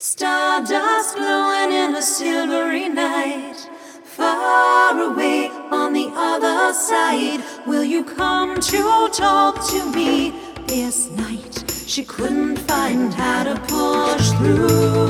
Stardust glowing in a silvery night. Far away on the other side, will you come to talk to me this night? She couldn't find how to push through.